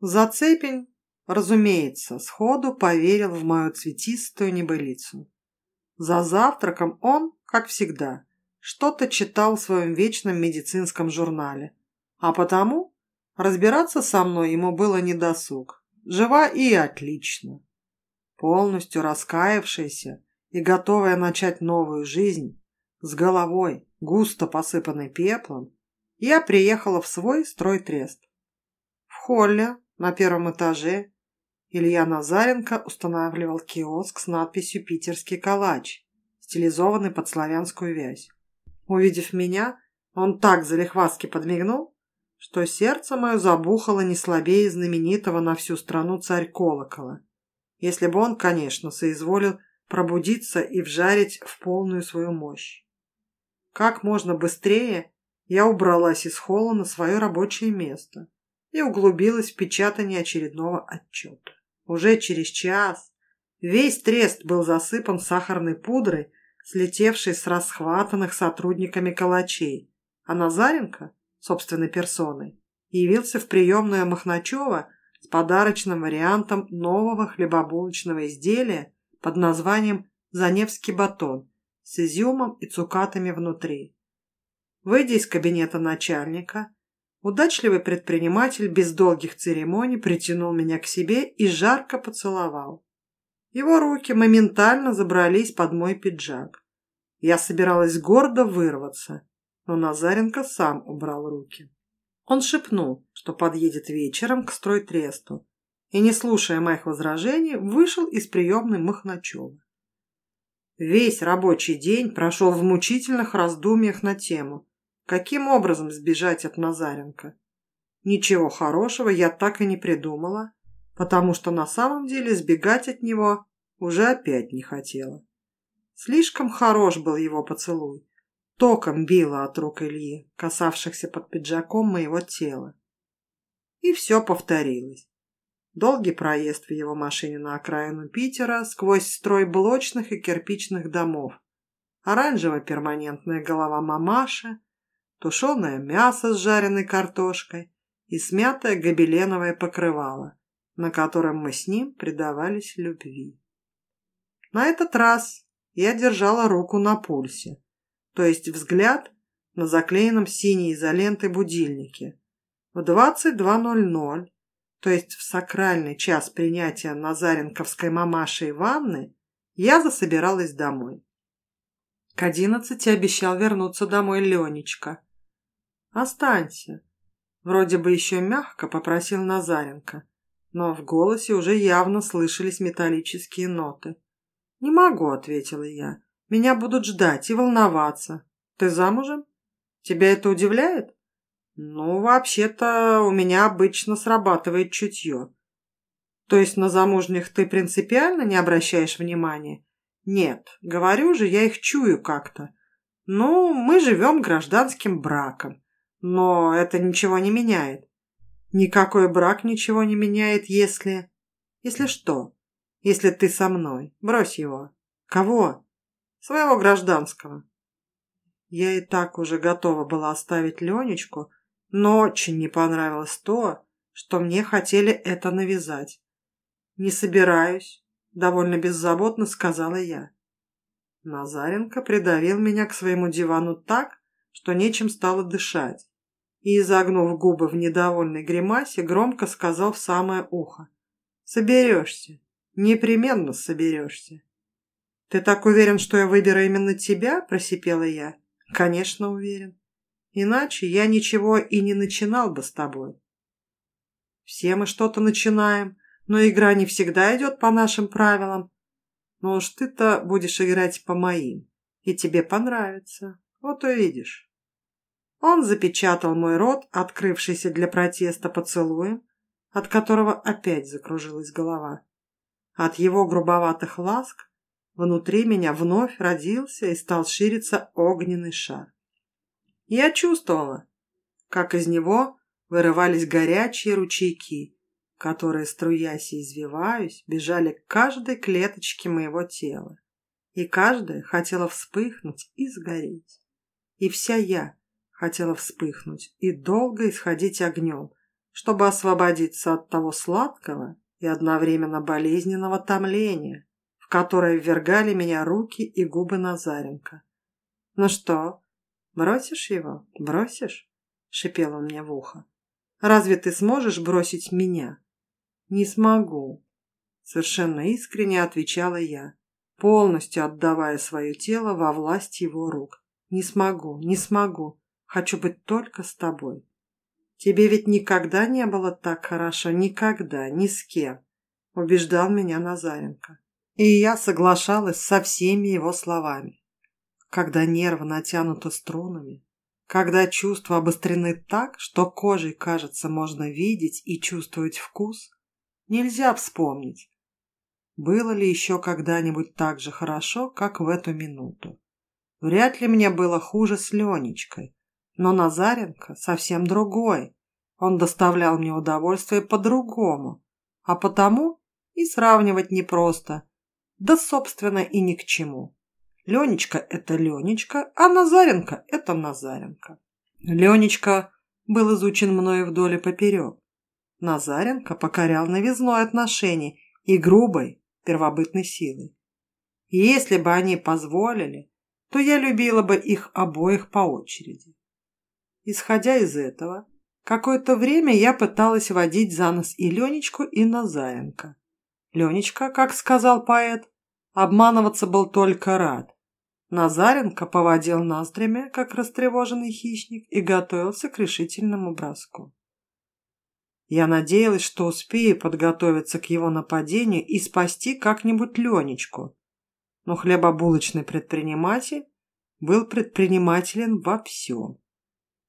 Зацепень, разумеется, сходу поверил в мою цветистую небылицу. За завтраком он, как всегда, что-то читал в своем вечном медицинском журнале, а потому разбираться со мной ему было недосуг. Жива и отлично. Полностью раскаявшаяся и готовая начать новую жизнь, с головой, густо посыпанной пеплом, я приехала в свой стройтрест. В холле на первом этаже Илья Назаренко устанавливал киоск с надписью «Питерский калач», стилизованный под славянскую вязь. Увидев меня, он так залихвастки подмигнул, что сердце мое забухало не слабее знаменитого на всю страну царь колокола. Если бы он, конечно, соизволил пробудиться и вжарить в полную свою мощь. Как можно быстрее я убралась из холла на свое рабочее место и углубилась в печатание очередного отчета. Уже через час весь трест был засыпан сахарной пудрой, слетевшей с расхватанных сотрудниками калачей, а Назаренко, собственной персоной, явился в приемную Махначева с подарочным вариантом нового хлебобулочного изделия под названием «Заневский батон» с изюмом и цукатами внутри. Выйдя из кабинета начальника, удачливый предприниматель без долгих церемоний притянул меня к себе и жарко поцеловал. Его руки моментально забрались под мой пиджак. Я собиралась гордо вырваться, но Назаренко сам убрал руки. Он шепнул, что подъедет вечером к стройтресту, и, не слушая моих возражений, вышел из приемной Махначева. Весь рабочий день прошел в мучительных раздумьях на тему, каким образом сбежать от Назаренко. Ничего хорошего я так и не придумала, потому что на самом деле сбегать от него уже опять не хотела. Слишком хорош был его поцелуй, Током било от рук Ильи, касавшихся под пиджаком моего тела. И все повторилось. Долгий проезд в его машине на окраину Питера сквозь строй блочных и кирпичных домов. Оранжево-перманентная голова мамаши, тушеное мясо с жареной картошкой и смятое гобеленовое покрывало, на котором мы с ним предавались любви. На этот раз я держала руку на пульсе то есть взгляд на заклеенном синей изолентой будильнике. В 22.00, то есть в сакральный час принятия Назаренковской мамашей ванны, я засобиралась домой. К одиннадцати обещал вернуться домой Ленечка. «Останься», — вроде бы еще мягко попросил Назаренко, но в голосе уже явно слышались металлические ноты. «Не могу», — ответила я. Меня будут ждать и волноваться. Ты замужем? Тебя это удивляет? Ну, вообще-то, у меня обычно срабатывает чутье. То есть на замужних ты принципиально не обращаешь внимания? Нет, говорю же, я их чую как-то. Ну, мы живем гражданским браком. Но это ничего не меняет. Никакой брак ничего не меняет, если... Если что? Если ты со мной. Брось его. Кого? Своего гражданского. Я и так уже готова была оставить Ленечку, но очень не понравилось то, что мне хотели это навязать. «Не собираюсь», — довольно беззаботно сказала я. Назаренко придавил меня к своему дивану так, что нечем стало дышать, и, изогнув губы в недовольной гримасе, громко сказал в самое ухо. «Соберешься, непременно соберешься». «Ты так уверен, что я выберу именно тебя?» – просипела я. «Конечно, уверен. Иначе я ничего и не начинал бы с тобой». «Все мы что-то начинаем, но игра не всегда идет по нашим правилам. Но уж ты-то будешь играть по моим, и тебе понравится. Вот увидишь». Он запечатал мой рот, открывшийся для протеста поцелуем, от которого опять закружилась голова. От его грубоватых ласк Внутри меня вновь родился и стал шириться огненный шар. Я чувствовала, как из него вырывались горячие ручейки, которые, струясь и извиваясь, бежали к каждой клеточке моего тела. И каждая хотела вспыхнуть и сгореть. И вся я хотела вспыхнуть и долго исходить огнем, чтобы освободиться от того сладкого и одновременно болезненного томления, в которое ввергали меня руки и губы Назаренко. «Ну что, бросишь его? Бросишь?» — шипел он мне в ухо. «Разве ты сможешь бросить меня?» «Не смогу», — совершенно искренне отвечала я, полностью отдавая свое тело во власть его рук. «Не смогу, не смогу. Хочу быть только с тобой». Тебе ведь никогда не было так хорошо, никогда, ни с кем, убеждал меня Назаренко. И я соглашалась со всеми его словами. Когда нервы натянуты струнами, когда чувства обострены так, что кожей, кажется, можно видеть и чувствовать вкус, нельзя вспомнить, было ли еще когда-нибудь так же хорошо, как в эту минуту. Вряд ли мне было хуже с Ленечкой, но Назаренко совсем другой. Он доставлял мне удовольствие по-другому, а потому и сравнивать непросто. Да, собственно, и ни к чему. Ленечка – это Ленечка, а Назаренко – это Назаренко. Ленечка был изучен мною вдоль и поперек. Назаренко покорял новизной отношений и грубой первобытной силой. Если бы они позволили, то я любила бы их обоих по очереди. Исходя из этого, какое-то время я пыталась водить за нос и Ленечку, и Назаренко. Ленечка, как сказал поэт, обманываться был только рад. Назаренко поводил ноздрями, как растревоженный хищник, и готовился к решительному броску. Я надеялась, что успею подготовиться к его нападению и спасти как-нибудь Ленечку. Но хлебобулочный предприниматель был предпринимателен во всем.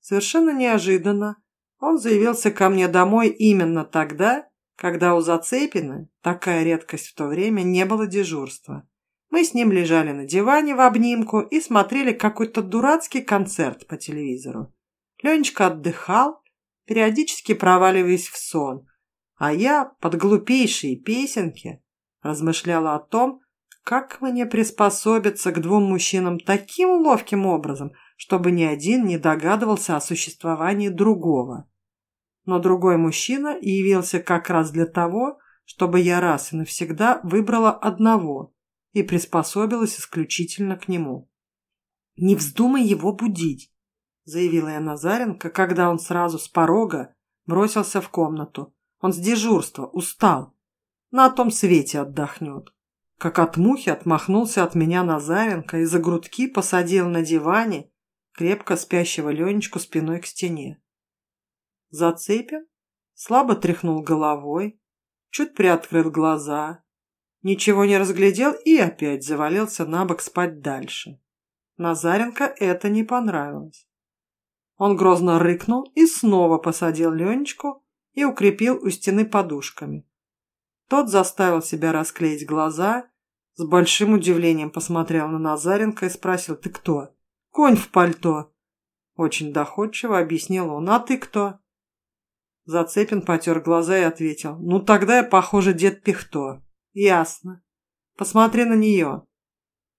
Совершенно неожиданно он заявился ко мне домой именно тогда, когда у Зацепина, такая редкость в то время, не было дежурства. Мы с ним лежали на диване в обнимку и смотрели какой-то дурацкий концерт по телевизору. Ленечка отдыхал, периодически проваливаясь в сон, а я под глупейшие песенки размышляла о том, как мне приспособиться к двум мужчинам таким ловким образом, чтобы ни один не догадывался о существовании другого. Но другой мужчина явился как раз для того, чтобы я раз и навсегда выбрала одного и приспособилась исключительно к нему. «Не вздумай его будить», — заявила я Назаренко, когда он сразу с порога бросился в комнату. Он с дежурства, устал. На том свете отдохнет. Как от мухи отмахнулся от меня Назаренко и за грудки посадил на диване крепко спящего Ленечку спиной к стене. Зацепин слабо тряхнул головой, чуть приоткрыл глаза, ничего не разглядел и опять завалился на бок спать дальше. Назаренко это не понравилось. Он грозно рыкнул и снова посадил Ленечку и укрепил у стены подушками. Тот заставил себя расклеить глаза, с большим удивлением посмотрел на Назаренко и спросил «Ты кто?» Конь в пальто. Очень доходчиво объяснил он. А ты кто? Зацепин потер глаза и ответил. Ну тогда я, похоже, дед Пихто. Ясно. Посмотри на нее.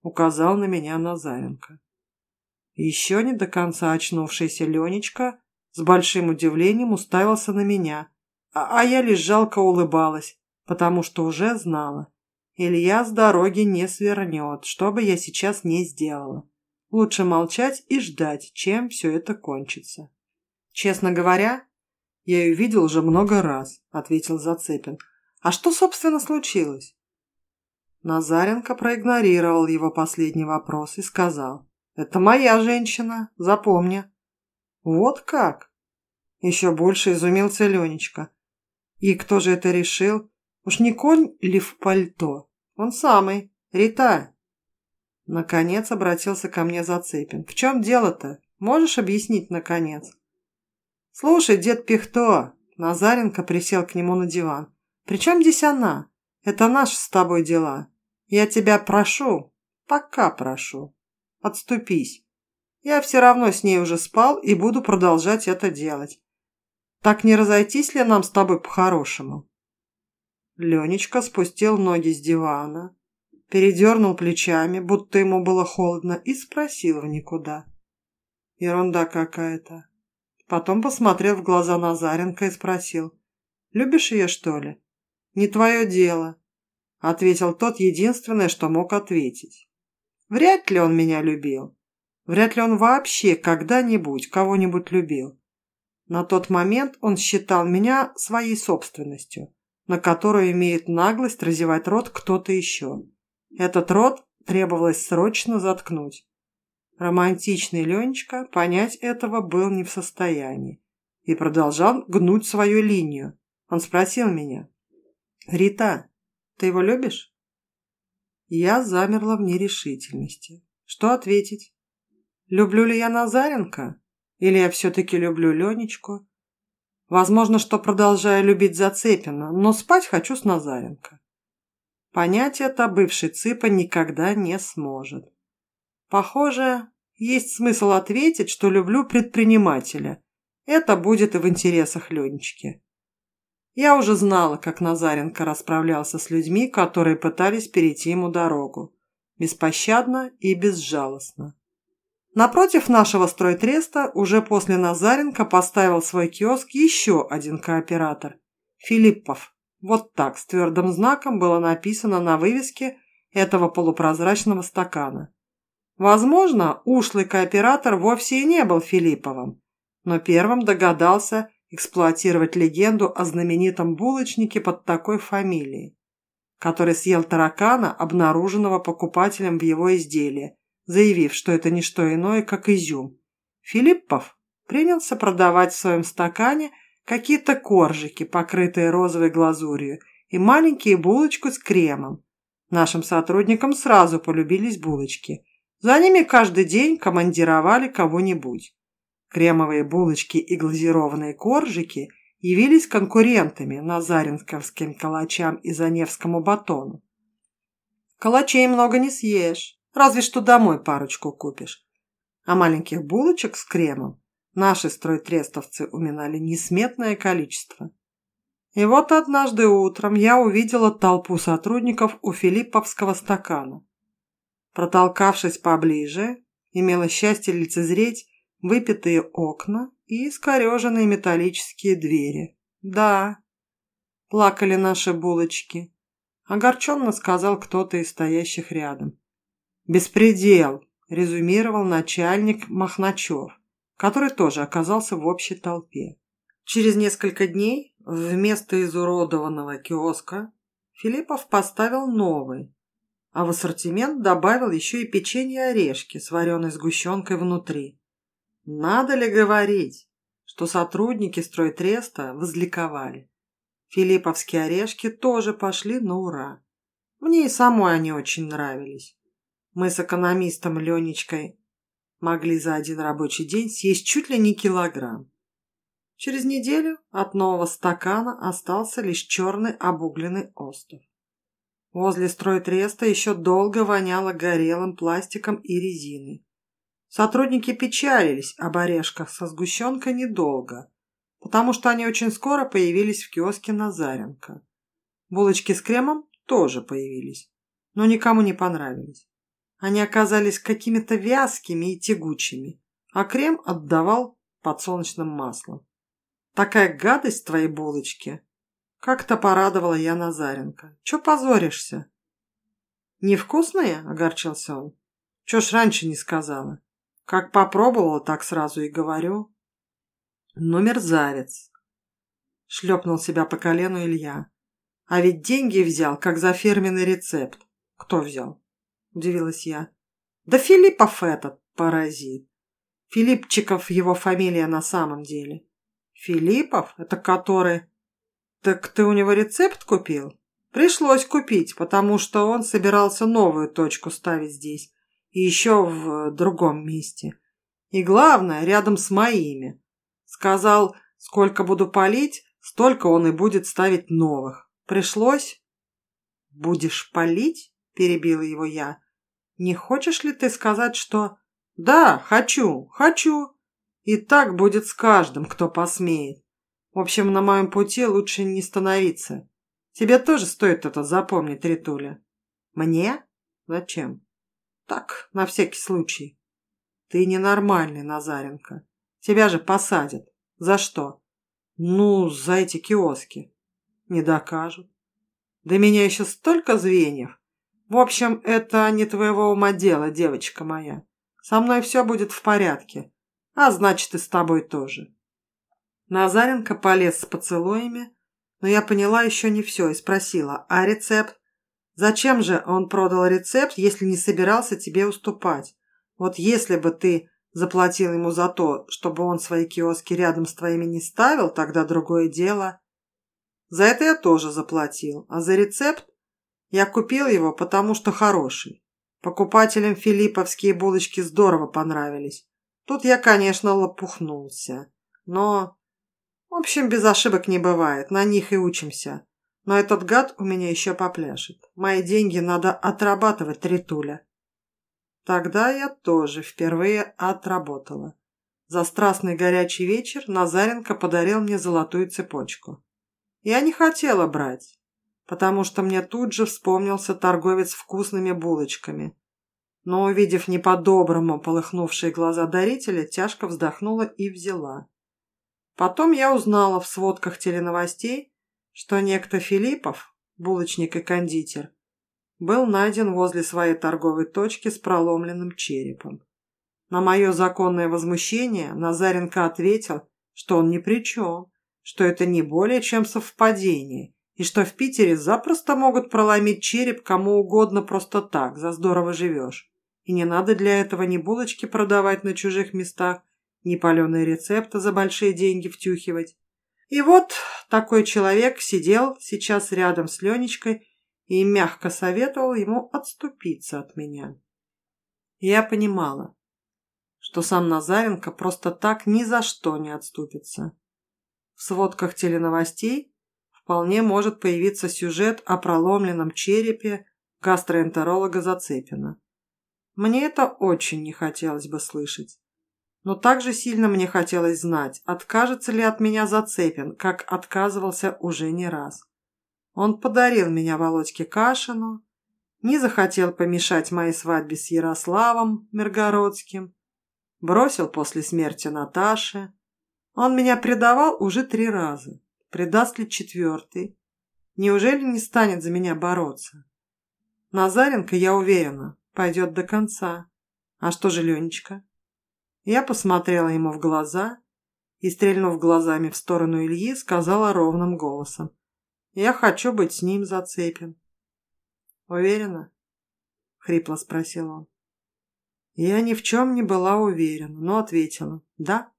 Указал на меня Назаренко. Еще не до конца очнувшийся Ленечка с большим удивлением уставился на меня, а, а я лишь жалко улыбалась, потому что уже знала. Илья с дороги не свернет, что бы я сейчас не сделала. Лучше молчать и ждать, чем все это кончится. Честно говоря, я ее видел уже много раз, ответил Зацепин. А что, собственно, случилось? Назаренко проигнорировал его последний вопрос и сказал. Это моя женщина, запомни. Вот как? Еще больше изумился Ленечка. И кто же это решил? Уж не конь ли в пальто? Он самый, Рита, Наконец обратился ко мне Зацепин. «В чем дело-то? Можешь объяснить, наконец?» «Слушай, дед Пихто!» Назаренко присел к нему на диван. «При чем здесь она? Это наши с тобой дела. Я тебя прошу, пока прошу, отступись. Я все равно с ней уже спал и буду продолжать это делать. Так не разойтись ли нам с тобой по-хорошему?» Ленечка спустил ноги с дивана, передернул плечами, будто ему было холодно, и спросил в никуда. Ерунда какая-то. Потом посмотрел в глаза Назаренко и спросил. «Любишь ее, что ли?» «Не твое дело», — ответил тот единственное, что мог ответить. Вряд ли он меня любил. Вряд ли он вообще когда-нибудь кого-нибудь любил. На тот момент он считал меня своей собственностью, на которую имеет наглость разевать рот кто-то еще. Этот рот требовалось срочно заткнуть. Романтичный Ленечка понять этого был не в состоянии и продолжал гнуть свою линию. Он спросил меня, «Рита, ты его любишь?» Я замерла в нерешительности. Что ответить? Люблю ли я Назаренко? Или я все-таки люблю Ленечку? Возможно, что продолжаю любить Зацепина, но спать хочу с Назаренко. Понять это бывший Цыпа никогда не сможет. Похоже, есть смысл ответить, что люблю предпринимателя. Это будет и в интересах Ленечки. Я уже знала, как Назаренко расправлялся с людьми, которые пытались перейти ему дорогу. Беспощадно и безжалостно. Напротив нашего стройтреста уже после Назаренко поставил свой киоск еще один кооператор – Филиппов. Вот так, с твердым знаком было написано на вывеске этого полупрозрачного стакана. Возможно, ушлый кооператор вовсе и не был Филипповым, но первым догадался эксплуатировать легенду о знаменитом булочнике под такой фамилией, который съел таракана, обнаруженного покупателем в его изделии, заявив, что это не что иное, как изюм. Филиппов принялся продавать в своем стакане какие-то коржики, покрытые розовой глазурью, и маленькие булочку с кремом. Нашим сотрудникам сразу полюбились булочки. За ними каждый день командировали кого-нибудь. Кремовые булочки и глазированные коржики явились конкурентами назаренковским калачам и заневскому батону. Калачей много не съешь, разве что домой парочку купишь. А маленьких булочек с кремом Наши стройтрестовцы уминали несметное количество. И вот однажды утром я увидела толпу сотрудников у Филипповского стакана. Протолкавшись поближе, имела счастье лицезреть выпитые окна и искореженные металлические двери. Да, плакали наши булочки. Огорченно сказал кто-то из стоящих рядом. «Беспредел!» – резюмировал начальник Махначев который тоже оказался в общей толпе. Через несколько дней вместо изуродованного киоска Филиппов поставил новый, а в ассортимент добавил еще и печенье-орешки с вареной сгущенкой внутри. Надо ли говорить, что сотрудники стройтреста возликовали? Филипповские орешки тоже пошли на ура. Мне и самой они очень нравились. Мы с экономистом Ленечкой могли за один рабочий день съесть чуть ли не килограмм. Через неделю от нового стакана остался лишь черный обугленный остров. Возле стройтреста еще долго воняло горелым пластиком и резиной. Сотрудники печалились об орешках со сгущенкой недолго, потому что они очень скоро появились в киоске Назаренко. Булочки с кремом тоже появились, но никому не понравились. Они оказались какими-то вязкими и тягучими, а крем отдавал подсолнечным маслом. «Такая гадость твоей булочки!» Как-то порадовала я Назаренко. «Чё позоришься?» «Невкусные?» – огорчился он. «Чё ж раньше не сказала?» «Как попробовала, так сразу и говорю». «Ну, мерзавец!» – шлепнул себя по колену Илья. «А ведь деньги взял, как за фирменный рецепт». «Кто взял?» – удивилась я. «Да Филиппов этот паразит. Филипчиков его фамилия на самом деле». «Филиппов? Это который...» «Так ты у него рецепт купил?» «Пришлось купить, потому что он собирался новую точку ставить здесь. И еще в другом месте. И главное, рядом с моими. Сказал, сколько буду палить, столько он и будет ставить новых. Пришлось...» «Будешь палить?» – перебила его я. Не хочешь ли ты сказать, что... Да, хочу, хочу. И так будет с каждым, кто посмеет. В общем, на моем пути лучше не становиться. Тебе тоже стоит это запомнить, Ритуля. Мне? Зачем? Так, на всякий случай. Ты ненормальный, Назаренко. Тебя же посадят. За что? Ну, за эти киоски. Не докажут. До меня еще столько звеньев. В общем, это не твоего ума дело, девочка моя. Со мной все будет в порядке. А значит, и с тобой тоже. Назаренко полез с поцелуями, но я поняла еще не все и спросила, а рецепт? Зачем же он продал рецепт, если не собирался тебе уступать? Вот если бы ты заплатил ему за то, чтобы он свои киоски рядом с твоими не ставил, тогда другое дело. За это я тоже заплатил, а за рецепт я купил его, потому что хороший. Покупателям филипповские булочки здорово понравились. Тут я, конечно, лопухнулся. Но... В общем, без ошибок не бывает, на них и учимся. Но этот гад у меня еще попляшет. Мои деньги надо отрабатывать, Тритуля. Тогда я тоже впервые отработала. За страстный горячий вечер Назаренко подарил мне золотую цепочку. Я не хотела брать, потому что мне тут же вспомнился торговец вкусными булочками. Но, увидев не по-доброму полыхнувшие глаза дарителя, тяжко вздохнула и взяла. Потом я узнала в сводках теленовостей, что некто Филиппов, булочник и кондитер, был найден возле своей торговой точки с проломленным черепом. На мое законное возмущение Назаренко ответил, что он ни при чем, что это не более чем совпадение, и что в Питере запросто могут проломить череп кому угодно просто так, за здорово живешь. И не надо для этого ни булочки продавать на чужих местах, ни паленые рецепты за большие деньги втюхивать. И вот такой человек сидел сейчас рядом с Ленечкой и мягко советовал ему отступиться от меня. Я понимала, что сам Назаренко просто так ни за что не отступится. В сводках теленовостей вполне может появиться сюжет о проломленном черепе гастроэнтеролога Зацепина. Мне это очень не хотелось бы слышать. Но также сильно мне хотелось знать, откажется ли от меня Зацепин, как отказывался уже не раз. Он подарил меня Володьке Кашину, не захотел помешать моей свадьбе с Ярославом Миргородским, бросил после смерти Наташи. Он меня предавал уже три раза. Предаст ли четвертый? Неужели не станет за меня бороться? Назаренко, я уверена, пойдет до конца. А что же Ленечка? Я посмотрела ему в глаза и, стрельнув глазами в сторону Ильи, сказала ровным голосом. Я хочу быть с ним зацепен. Уверена? Хрипло спросил он. Я ни в чем не была уверена, но ответила. Да.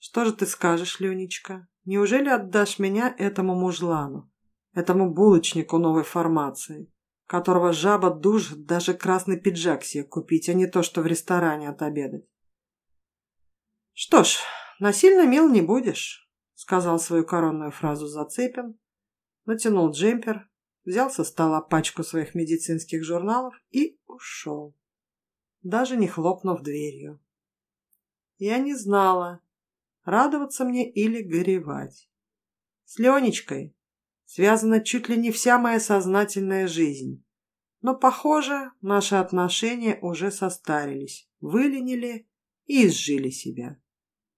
Что же ты скажешь, Ленечка? Неужели отдашь меня этому мужлану, этому булочнику новой формации, которого жаба душит даже красный пиджак себе купить, а не то, что в ресторане отобедать? Что ж, насильно мил не будешь, сказал свою коронную фразу Зацепин, натянул джемпер, взял со стола пачку своих медицинских журналов и ушел, даже не хлопнув дверью. Я не знала, радоваться мне или горевать. С Ленечкой связана чуть ли не вся моя сознательная жизнь. Но, похоже, наши отношения уже состарились, выленили и изжили себя.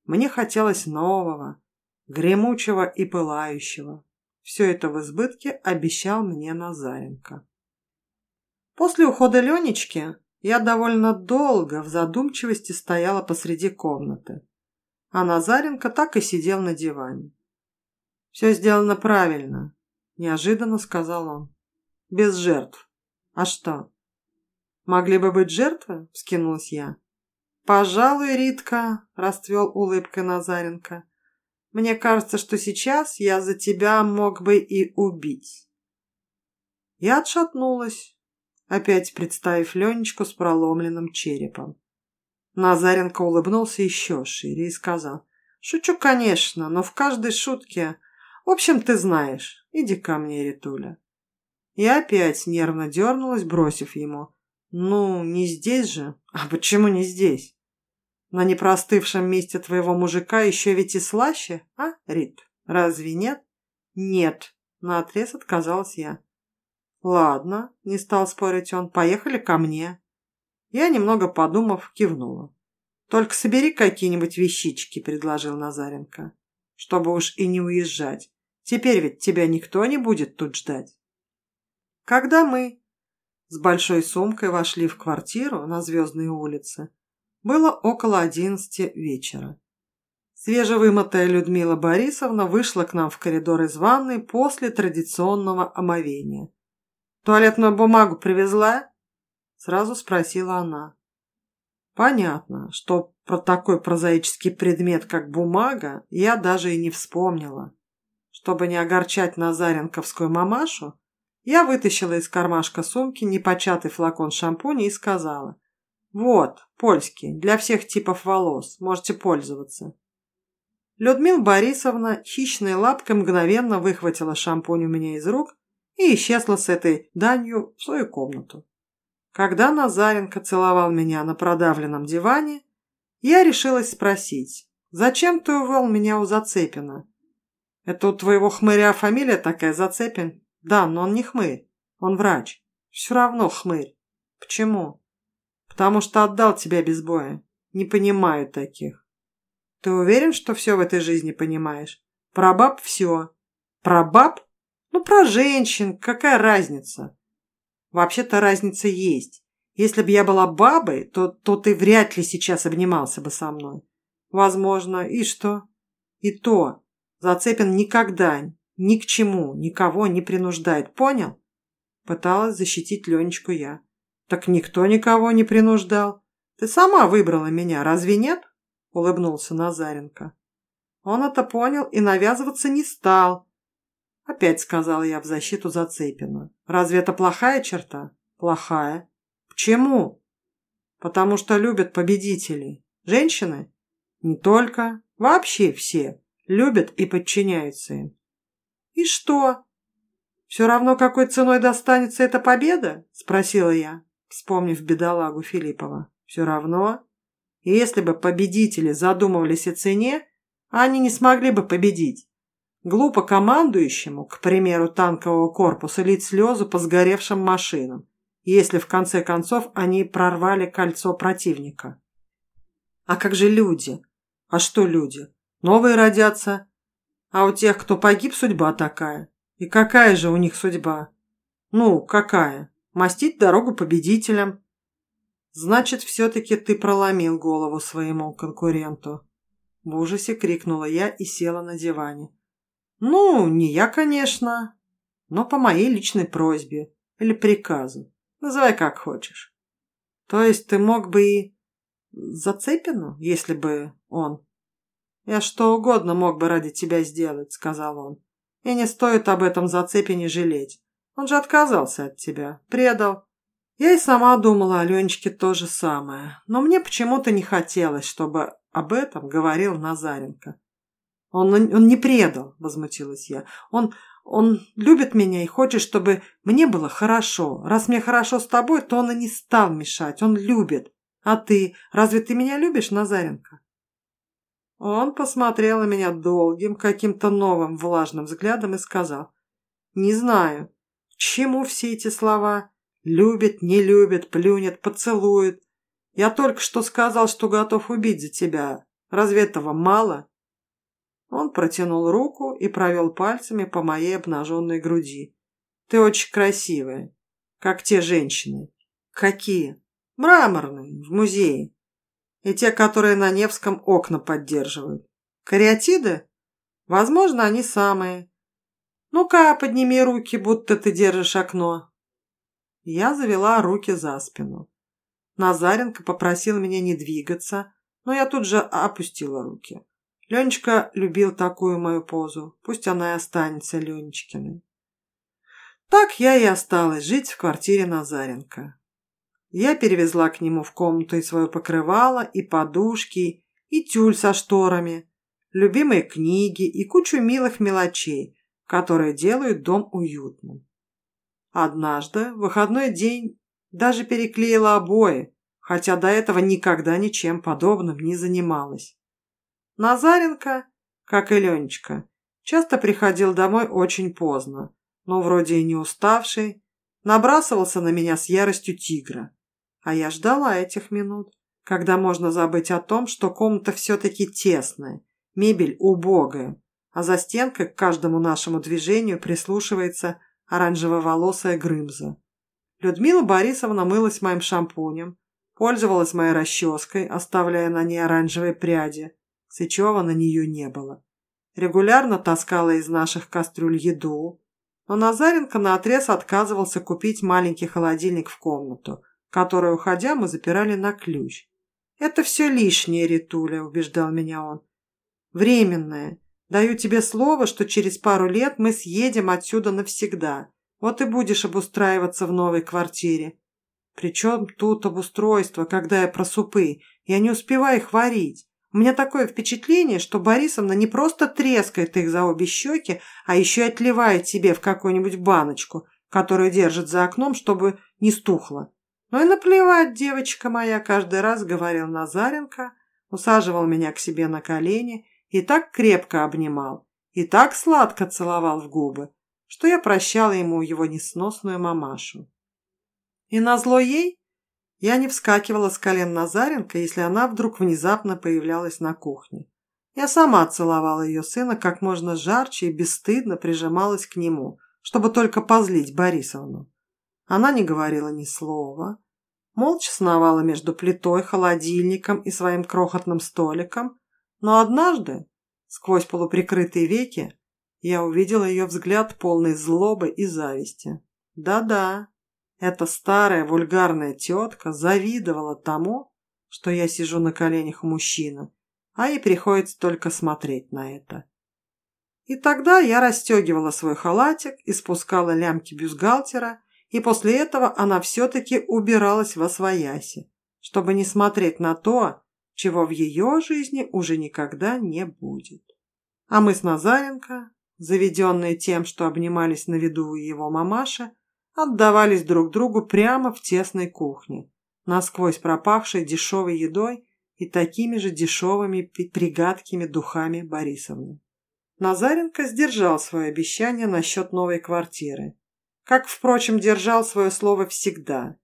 Мне хотелось нового, гремучего и пылающего. Все это в избытке обещал мне Назаренко. После ухода Ленечки я довольно долго в задумчивости стояла посреди комнаты а Назаренко так и сидел на диване. «Все сделано правильно», – неожиданно сказал он. «Без жертв. А что?» «Могли бы быть жертвы?» – вскинулась я. «Пожалуй, Ритка», – расцвел улыбкой Назаренко. «Мне кажется, что сейчас я за тебя мог бы и убить». Я отшатнулась, опять представив Ленечку с проломленным черепом. Назаренко улыбнулся еще шире и сказал. «Шучу, конечно, но в каждой шутке... В общем, ты знаешь. Иди ко мне, Ритуля». И опять нервно дернулась, бросив ему. «Ну, не здесь же. А почему не здесь? На непростывшем месте твоего мужика еще ведь и слаще, а, Рит? Разве нет?» «Нет», — наотрез отказалась я. «Ладно», — не стал спорить он, — «поехали ко мне». Я, немного подумав, кивнула. Только собери какие-нибудь вещички, предложил Назаренко, чтобы уж и не уезжать. Теперь ведь тебя никто не будет тут ждать. Когда мы с большой сумкой вошли в квартиру на Звездной улице, было около одиннадцати вечера. Свежевымытая Людмила Борисовна вышла к нам в коридор из ванной после традиционного омовения. «Туалетную бумагу привезла?» Сразу спросила она. Понятно, что про такой прозаический предмет, как бумага, я даже и не вспомнила. Чтобы не огорчать Назаренковскую мамашу, я вытащила из кармашка сумки непочатый флакон шампуня и сказала. «Вот, польский, для всех типов волос, можете пользоваться». Людмила Борисовна хищной лапкой мгновенно выхватила шампунь у меня из рук и исчезла с этой данью в свою комнату. Когда Назаренко целовал меня на продавленном диване, я решилась спросить, «Зачем ты увел меня у Зацепина?» «Это у твоего хмыря фамилия такая, Зацепин?» «Да, но он не хмырь, он врач. Все равно хмырь. Почему?» «Потому что отдал тебя без боя. Не понимаю таких». «Ты уверен, что все в этой жизни понимаешь? Про баб все. Про баб? Ну, про женщин. Какая разница?» Вообще-то разница есть. Если бы я была бабой, то, то ты вряд ли сейчас обнимался бы со мной. Возможно. И что? И то. Зацепин никогда ни к чему никого не принуждает. Понял? Пыталась защитить Ленечку я. Так никто никого не принуждал. Ты сама выбрала меня, разве нет? Улыбнулся Назаренко. Он это понял и навязываться не стал, Опять сказал я в защиту Зацепина. Разве это плохая черта? Плохая. Почему? Потому что любят победителей. Женщины? Не только. Вообще все. Любят и подчиняются им. И что? Все равно, какой ценой достанется эта победа? Спросила я, вспомнив бедолагу Филиппова. Все равно. И если бы победители задумывались о цене, они не смогли бы победить. Глупо командующему, к примеру, танкового корпуса, лить слезы по сгоревшим машинам, если в конце концов они прорвали кольцо противника. А как же люди? А что люди? Новые родятся. А у тех, кто погиб, судьба такая. И какая же у них судьба? Ну, какая? Мастить дорогу победителям. Значит, все-таки ты проломил голову своему конкуренту. В ужасе крикнула я и села на диване. Ну, не я, конечно, но по моей личной просьбе или приказу. Называй как хочешь. То есть ты мог бы и Зацепину, если бы он... Я что угодно мог бы ради тебя сделать, сказал он. И не стоит об этом Зацепине жалеть. Он же отказался от тебя, предал. Я и сама думала о Ленечке то же самое, но мне почему-то не хотелось, чтобы об этом говорил Назаренко. Он, он не предал, возмутилась я. Он, он любит меня и хочет, чтобы мне было хорошо. Раз мне хорошо с тобой, то он и не стал мешать. Он любит. А ты, разве ты меня любишь, Назаренко? Он посмотрел на меня долгим, каким-то новым влажным взглядом и сказал. Не знаю, чему все эти слова? Любит, не любит, плюнет, поцелует. Я только что сказал, что готов убить за тебя. Разве этого мало? Он протянул руку и провел пальцами по моей обнаженной груди. «Ты очень красивая, как те женщины». «Какие?» «Мраморные, в музее. И те, которые на Невском окна поддерживают. Кариатиды? Возможно, они самые. Ну-ка, подними руки, будто ты держишь окно». Я завела руки за спину. Назаренко попросил меня не двигаться, но я тут же опустила руки. Ленечка любил такую мою позу. Пусть она и останется Ленечкиной. Так я и осталась жить в квартире Назаренко. Я перевезла к нему в комнату и свое покрывало, и подушки, и тюль со шторами, любимые книги и кучу милых мелочей, которые делают дом уютным. Однажды, в выходной день, даже переклеила обои, хотя до этого никогда ничем подобным не занималась. Назаренко, как и Ленечка, часто приходил домой очень поздно, но вроде и не уставший, набрасывался на меня с яростью тигра. А я ждала этих минут, когда можно забыть о том, что комната все-таки тесная, мебель убогая, а за стенкой к каждому нашему движению прислушивается оранжево-волосая Грымза. Людмила Борисовна мылась моим шампунем, пользовалась моей расческой, оставляя на ней оранжевые пряди. Сычева на нее не было. Регулярно таскала из наших кастрюль еду, но Назаренко наотрез отказывался купить маленький холодильник в комнату, которую, уходя, мы запирали на ключ. «Это все лишнее, Ритуля», – убеждал меня он. «Временное. Даю тебе слово, что через пару лет мы съедем отсюда навсегда. Вот и будешь обустраиваться в новой квартире. Причем тут обустройство, когда я про супы. Я не успеваю их варить. У меня такое впечатление, что Борисовна не просто трескает их за обе щеки, а еще и отливает себе в какую-нибудь баночку, которую держит за окном, чтобы не стухло. Ну и наплевать, девочка моя, каждый раз говорил Назаренко, усаживал меня к себе на колени и так крепко обнимал, и так сладко целовал в губы, что я прощала ему его несносную мамашу. И назло ей я не вскакивала с колен Назаренко, если она вдруг внезапно появлялась на кухне. Я сама целовала ее сына как можно жарче и бесстыдно прижималась к нему, чтобы только позлить Борисовну. Она не говорила ни слова, молча сновала между плитой, холодильником и своим крохотным столиком, но однажды, сквозь полуприкрытые веки, я увидела ее взгляд полный злобы и зависти. Да-да, эта старая вульгарная тетка завидовала тому, что я сижу на коленях мужчины, а ей приходится только смотреть на это. И тогда я расстегивала свой халатик и спускала лямки бюстгальтера, и после этого она все-таки убиралась во свояси, чтобы не смотреть на то, чего в ее жизни уже никогда не будет. А мы с Назаренко, заведенные тем, что обнимались на виду у его мамаши, отдавались друг другу прямо в тесной кухне, насквозь пропахшей дешевой едой и такими же дешевыми пригадкими духами Борисовны. Назаренко сдержал свое обещание насчет новой квартиры. Как, впрочем, держал свое слово всегда.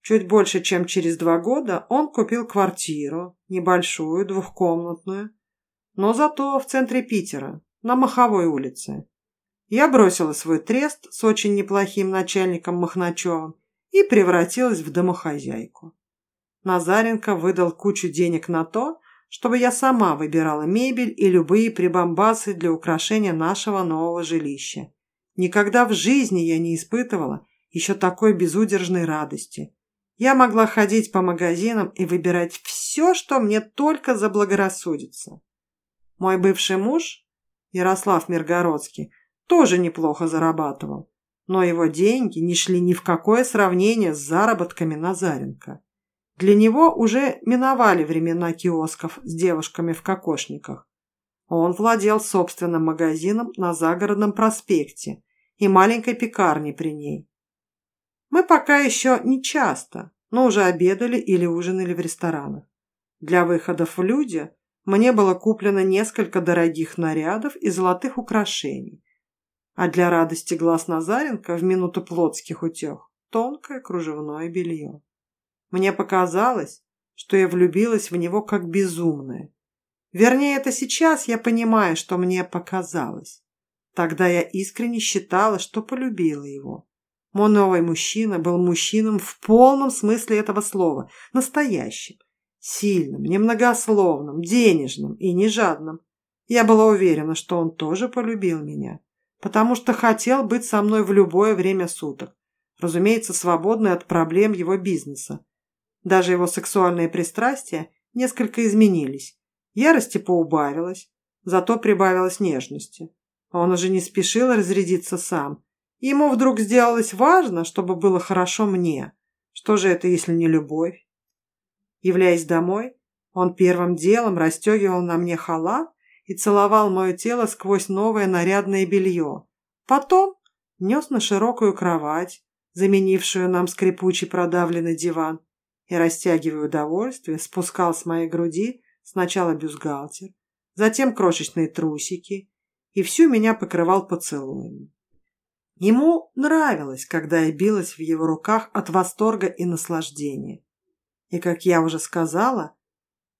Чуть больше, чем через два года он купил квартиру, небольшую, двухкомнатную, но зато в центре Питера, на Маховой улице. Я бросила свой трест с очень неплохим начальником Махначевым и превратилась в домохозяйку. Назаренко выдал кучу денег на то, чтобы я сама выбирала мебель и любые прибамбасы для украшения нашего нового жилища. Никогда в жизни я не испытывала еще такой безудержной радости. Я могла ходить по магазинам и выбирать все, что мне только заблагорассудится. Мой бывший муж, Ярослав Миргородский, тоже неплохо зарабатывал, но его деньги не шли ни в какое сравнение с заработками Назаренко. Для него уже миновали времена киосков с девушками в кокошниках. Он владел собственным магазином на загородном проспекте и маленькой пекарней при ней. Мы пока еще не часто, но уже обедали или ужинали в ресторанах. Для выходов в люди мне было куплено несколько дорогих нарядов и золотых украшений, а для радости глаз Назаренко в минуту плотских утех тонкое кружевное белье. Мне показалось, что я влюбилась в него как безумная. Вернее, это сейчас я понимаю, что мне показалось. Тогда я искренне считала, что полюбила его. Мой новый мужчина был мужчином в полном смысле этого слова, настоящим, сильным, немногословным, денежным и не жадным. Я была уверена, что он тоже полюбил меня, потому что хотел быть со мной в любое время суток, разумеется, свободный от проблем его бизнеса. Даже его сексуальные пристрастия несколько изменились. Ярости поубавилась, зато прибавилось нежности. Он уже не спешил разрядиться сам – Ему вдруг сделалось важно, чтобы было хорошо мне. Что же это, если не любовь? Являясь домой, он первым делом расстегивал на мне халат и целовал мое тело сквозь новое нарядное белье. Потом нес на широкую кровать, заменившую нам скрипучий продавленный диван, и, растягивая удовольствие, спускал с моей груди сначала бюстгальтер, затем крошечные трусики, и всю меня покрывал поцелуями. Ему нравилось, когда я билась в его руках от восторга и наслаждения. И, как я уже сказала,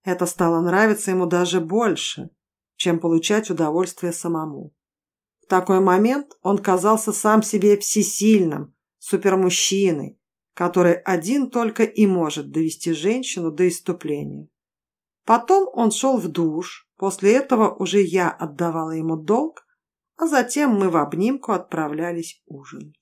это стало нравиться ему даже больше, чем получать удовольствие самому. В такой момент он казался сам себе всесильным, супермужчиной, который один только и может довести женщину до иступления. Потом он шел в душ, после этого уже я отдавала ему долг, а затем мы в обнимку отправлялись ужинать.